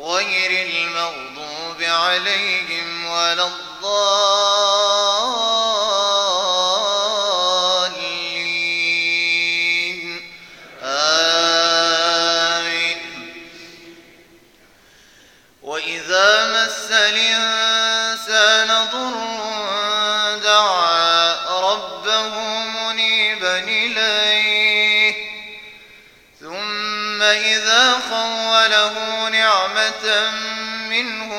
غير المغضوب عليهم ولا الضالين. آمين. وإذا مس الإنسان ضر دعا ربه منيبا إليه ثم إذا خوله نعمة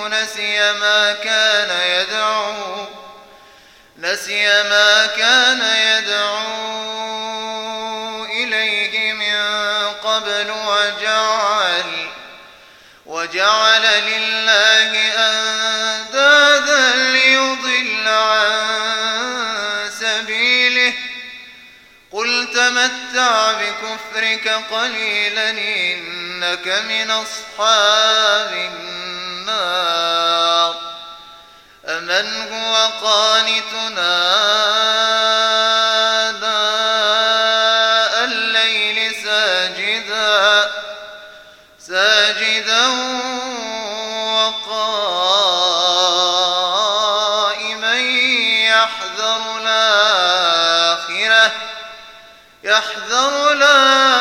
نسي ما كان يدعو نسي ما كان يدعو إليه من قبل وجعل وجعل لله أندادا ليضل عن سبيله. قل تمتع بكفرك قليلا إنك من أصحاب النار. أمن هو قانتنا آناء الليل ساجدا ساجدا وقائما يحذر الآخرة يحذر الآخرة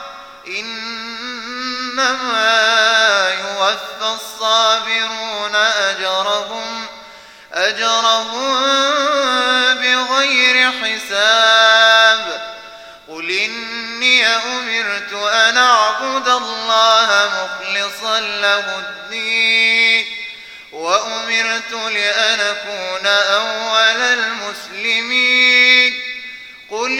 إنما يوفى الصابرون أجرهم أجرهم بغير حساب. قل إني أمرت أن أعبد الله مخلصا له الدين وأمرت لأن أكون أول المسلمين. قل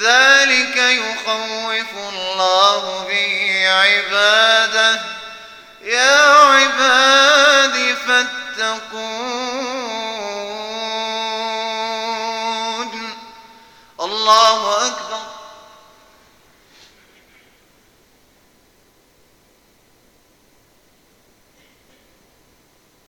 ذلك يخوف الله به عباده. يا عباد فاتقون. الله أكبر.